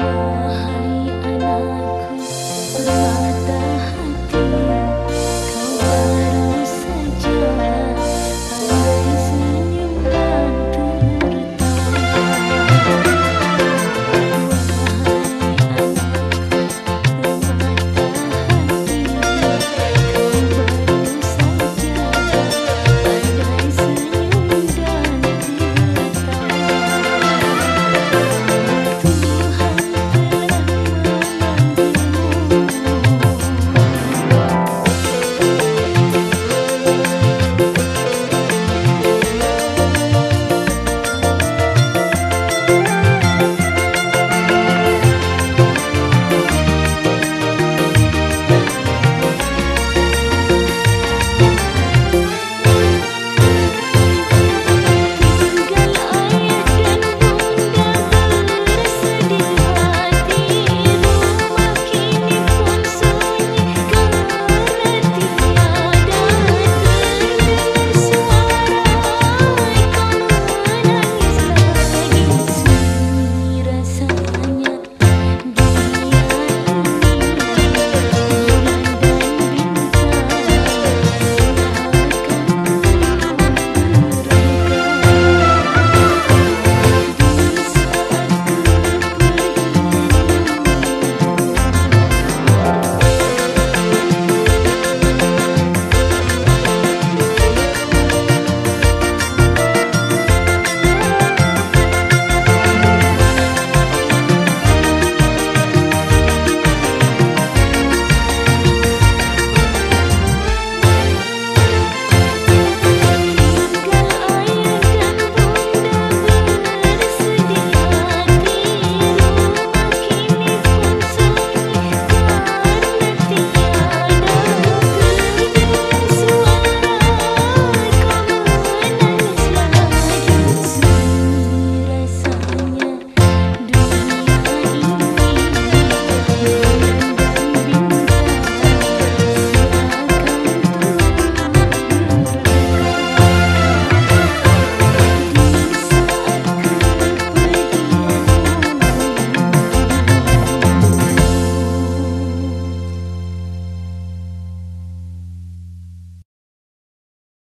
Oh.